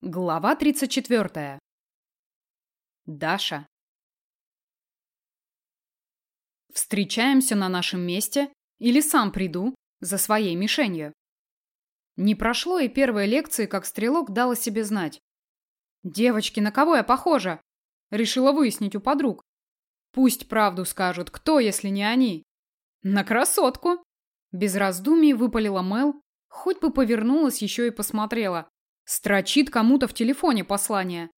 Глава 34. Даша. Встречаемся на нашем месте или сам приду за своей мишенью. Не прошло и первой лекции, как стрелок дал о себе знать. Девочки, на кого я похожа? Решила выяснить у подруг. Пусть правду скажут, кто, если не они. На красотку. Без раздумий выпалила Мел, хоть бы повернулась еще и посмотрела. Строчит кому-то в телефоне послание.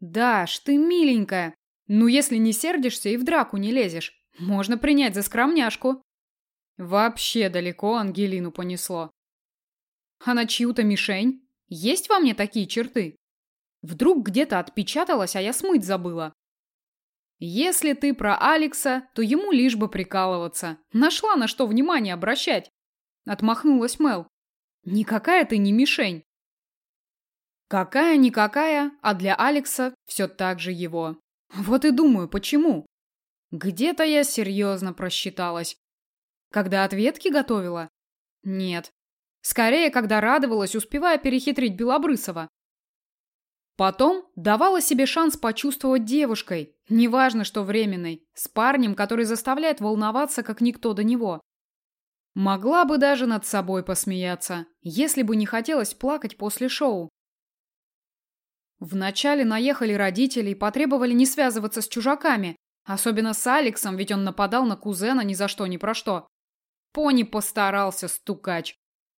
Даш, ты миленькая. Ну, если не сердишься и в драку не лезешь, можно принять за скромняшку. Вообще далеко Ангелину понесло. А на чью-то мишень? Есть во мне такие черты? Вдруг где-то отпечаталась, а я смыть забыла. Если ты про Алекса, то ему лишь бы прикалываться. Нашла на что внимание обращать. Отмахнулась Мел. Никакая ты не мишень. Какая-никакая, а для Алекса все так же его. Вот и думаю, почему? Где-то я серьезно просчиталась. Когда ответки готовила? Нет. Скорее, когда радовалась, успевая перехитрить Белобрысова. Потом давала себе шанс почувствовать девушкой, неважно, что временной, с парнем, который заставляет волноваться, как никто до него. Могла бы даже над собой посмеяться, если бы не хотелось плакать после шоу. Вначале наехали родители и потребовали не связываться с чужаками, особенно с Алексом, ведь он нападал на кузена ни за что ни про что. Пони постарался, стукач.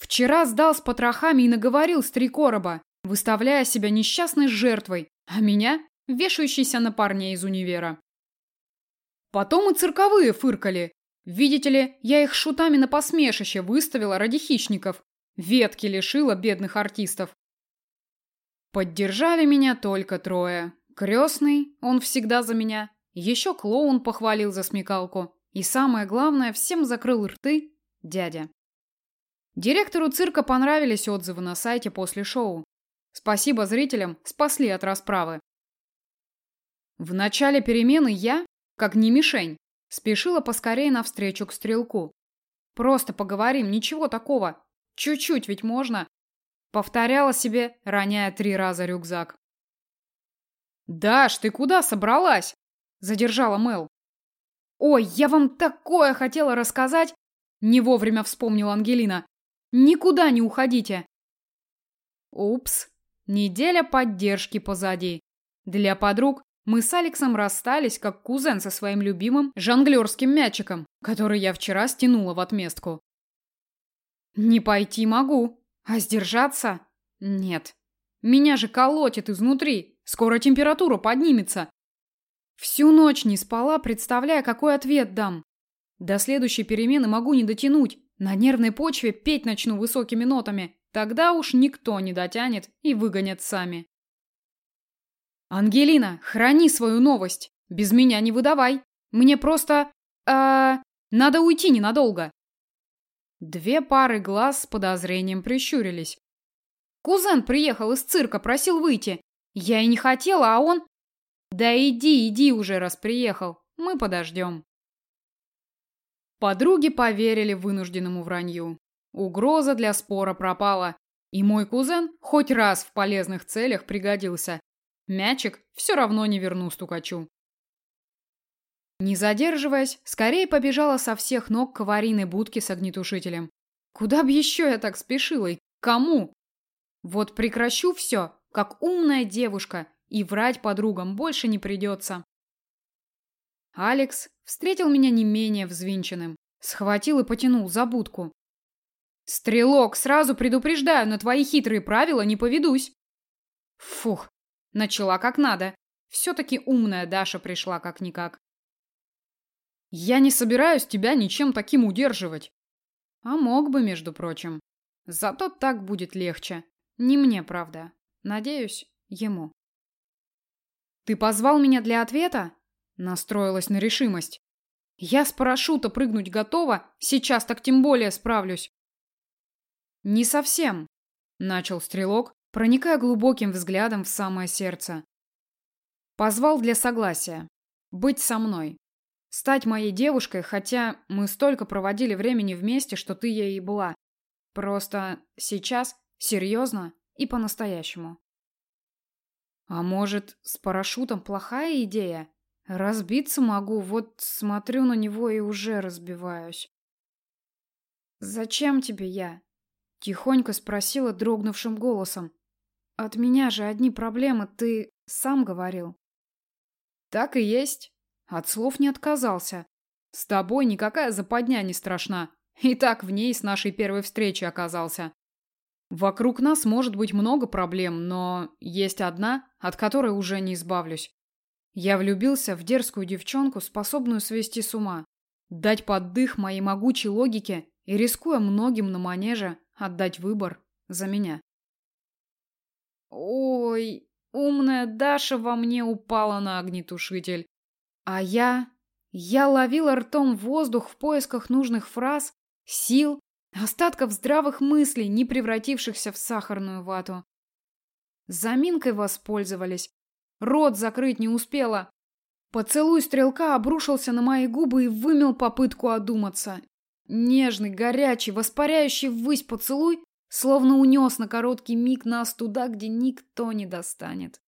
Вчера сдал с потрохами и наговорил с три короба, выставляя себя несчастной жертвой, а меня – вешающейся на парня из универа. Потом и цирковые фыркали. Видите ли, я их шутами на посмешище выставила ради хищников. Ветки лишила бедных артистов. Поддержали меня только трое. Крестный, он всегда за меня. Еще клоун похвалил за смекалку. И самое главное, всем закрыл рты дядя. Директору цирка понравились отзывы на сайте после шоу. Спасибо зрителям, спасли от расправы. В начале перемены я, как не мишень, спешила поскорее навстречу к стрелку. Просто поговорим, ничего такого. Чуть-чуть ведь можно. Повторяла себе, роняя три раза рюкзак. «Даш, ты куда собралась?» Задержала Мел. «Ой, я вам такое хотела рассказать!» Не вовремя вспомнила Ангелина. «Никуда не уходите!» Упс, неделя поддержки позади. Для подруг мы с Алексом расстались, как кузен со своим любимым жонглерским мячиком, который я вчера стянула в отместку. Не пойти могу, а сдержаться? Нет. Меня же колотит изнутри. Скоро температура поднимется. Всю ночь не спала, представляя, какой ответ дам. До следующей перемены могу не дотянуть. На нервной почве петь начну высокими нотами. Тогда уж никто не дотянет и выгонят сами. Ангелина, храни свою новость. Без меня не выдавай. Мне просто... э надо уйти ненадолго. Две пары глаз с подозрением прищурились. Кузен приехал из цирка, просил выйти. Я и не хотела, а он... Да иди, иди уже, раз приехал. Мы подождем. Подруги поверили вынужденному вранью. Угроза для спора пропала. И мой кузен хоть раз в полезных целях пригодился. Мячик все равно не верну стукачу. Не задерживаясь, скорее побежала со всех ног к аварийной будке с огнетушителем. Куда б еще я так спешила и кому? Вот прекращу все, как умная девушка, и врать подругам больше не придется. Алекс встретил меня не менее взвинченным, схватил и потянул за будку. «Стрелок, сразу предупреждаю, на твои хитрые правила не поведусь!» Фух, начала как надо. Все-таки умная Даша пришла как-никак. Я не собираюсь тебя ничем таким удерживать. А мог бы, между прочим. Зато так будет легче. Не мне, правда. Надеюсь, ему. Ты позвал меня для ответа? Настроилась на решимость. Я с парашюта прыгнуть готова, сейчас так тем более справлюсь. Не совсем, начал стрелок, проникая глубоким взглядом в самое сердце. Позвал для согласия. Быть со мной. Стать моей девушкой, хотя мы столько проводили времени вместе, что ты ей и была. Просто сейчас серьезно и по-настоящему. А может, с парашютом плохая идея? Разбиться могу, вот смотрю на него и уже разбиваюсь. «Зачем тебе я?» — тихонько спросила дрогнувшим голосом. «От меня же одни проблемы, ты сам говорил». «Так и есть». От слов не отказался. «С тобой никакая западня не страшна. И так в ней с нашей первой встречи оказался. Вокруг нас может быть много проблем, но есть одна, от которой уже не избавлюсь. Я влюбился в дерзкую девчонку, способную свести с ума, дать поддых моей могучей логике и, рискуя многим на манеже, отдать выбор за меня. Ой, умная Даша во мне упала на огнетушитель. А я... Я ловила ртом воздух в поисках нужных фраз, сил, остатков здравых мыслей, не превратившихся в сахарную вату. Заминкой воспользовались, Рот закрыть не успела. Поцелуй стрелка обрушился на мои губы и вымел попытку одуматься. Нежный, горячий, воспаряющий ввысь поцелуй словно унес на короткий миг нас туда, где никто не достанет.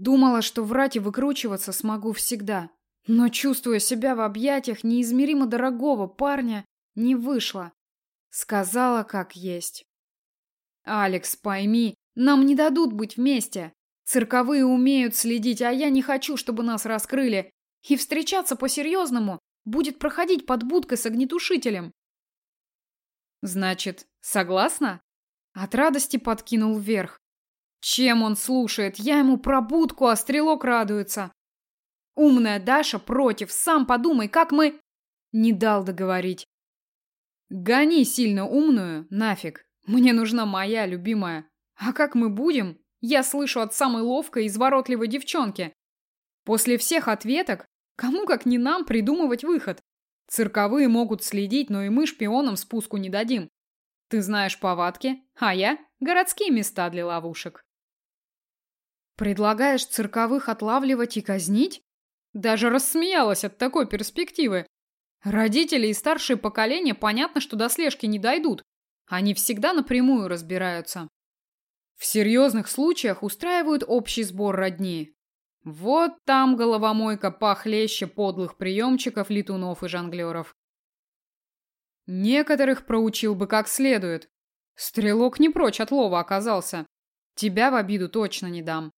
Думала, что врать и выкручиваться смогу всегда, но, чувствуя себя в объятиях неизмеримо дорогого парня, не вышло. Сказала, как есть. «Алекс, пойми, нам не дадут быть вместе. Цирковые умеют следить, а я не хочу, чтобы нас раскрыли. И встречаться по-серьезному будет проходить под будкой с огнетушителем. Значит, согласна? От радости подкинул вверх. Чем он слушает? Я ему про будку, а стрелок радуется. Умная Даша против. Сам подумай, как мы... Не дал договорить. Гони сильно умную, нафиг. Мне нужна моя любимая. А как мы будем, я слышу от самой ловкой и изворотливой девчонки. После всех ответок, кому как не нам придумывать выход? Цирковые могут следить, но и мы шпионам спуску не дадим. Ты знаешь повадки, а я – городские места для ловушек. Предлагаешь цирковых отлавливать и казнить? Даже рассмеялась от такой перспективы. Родители и старшее поколение понятно, что до слежки не дойдут. Они всегда напрямую разбираются. В серьезных случаях устраивают общий сбор родни. Вот там головомойка похлеще подлых приемчиков, летунов и жонглеров. Некоторых проучил бы как следует. Стрелок не прочь от лова оказался. Тебя в обиду точно не дам.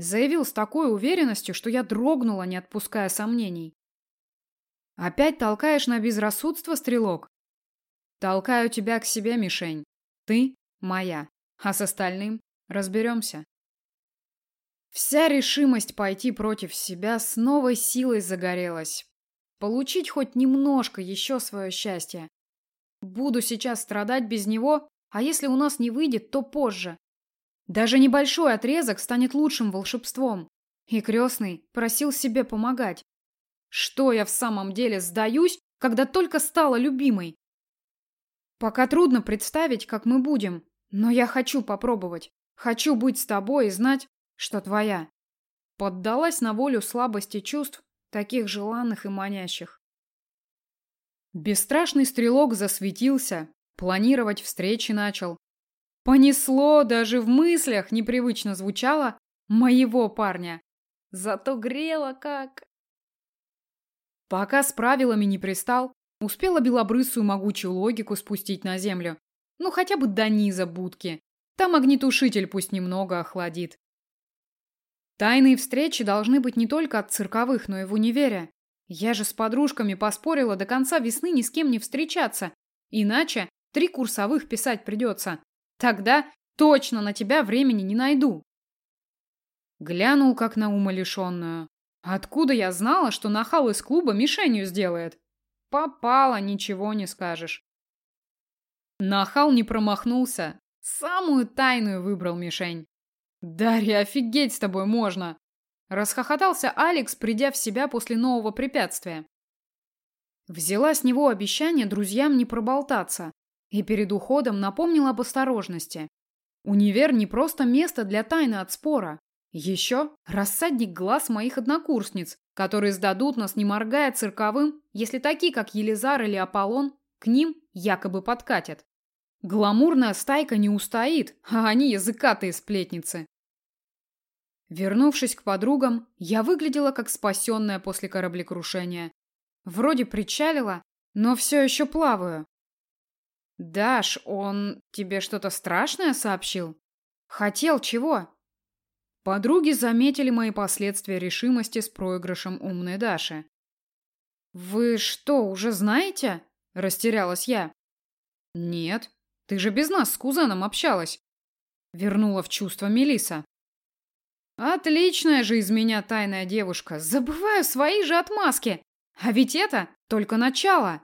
Заявил с такой уверенностью, что я дрогнула, не отпуская сомнений. Опять толкаешь на безрассудство, стрелок? Толкаю тебя к себе, мишень. Ты моя. А с остальным разберемся. Вся решимость пойти против себя с новой силой загорелась. Получить хоть немножко еще свое счастье. Буду сейчас страдать без него, а если у нас не выйдет, то позже. Даже небольшой отрезок станет лучшим волшебством. И крестный просил себе помогать. Что я в самом деле сдаюсь, когда только стала любимой? Пока трудно представить, как мы будем, но я хочу попробовать. Хочу быть с тобой и знать, что твоя. Поддалась на волю слабости чувств, таких желанных и манящих. Бесстрашный стрелок засветился, планировать встречи начал. Понесло, даже в мыслях непривычно звучало моего парня. Зато грело как... Пока с правилами не пристал, успела белобрысую могучую логику спустить на землю. Ну, хотя бы до низа будки. Там огнетушитель пусть немного охладит. Тайные встречи должны быть не только от цирковых, но и в универе. Я же с подружками поспорила до конца весны ни с кем не встречаться. Иначе три курсовых писать придется. Тогда точно на тебя времени не найду. Глянул, как на умалишенную. Откуда я знала, что нахал из клуба мишенью сделает? Попала, ничего не скажешь. Нахал не промахнулся. Самую тайную выбрал мишень. «Дарья, офигеть с тобой можно!» Расхохотался Алекс, придя в себя после нового препятствия. Взяла с него обещание друзьям не проболтаться и перед уходом напомнила об осторожности. Универ не просто место для тайны от спора. Еще рассадник глаз моих однокурсниц, которые сдадут нас, не моргая цирковым, если такие, как Елизар или Аполлон, к ним якобы подкатят. Гламурная стайка не устоит, а они языкатые сплетницы. Вернувшись к подругам, я выглядела как спасенная после кораблекрушения. Вроде причалила, но все еще плаваю. «Даш, он тебе что-то страшное сообщил? Хотел чего?» Подруги заметили мои последствия решимости с проигрышем умной Даши. «Вы что, уже знаете?» – растерялась я. «Нет, ты же без нас с кузеном общалась», – вернула в чувство Мелиса. «Отличная же из меня тайная девушка, забываю свои же отмазки, а ведь это только начало!»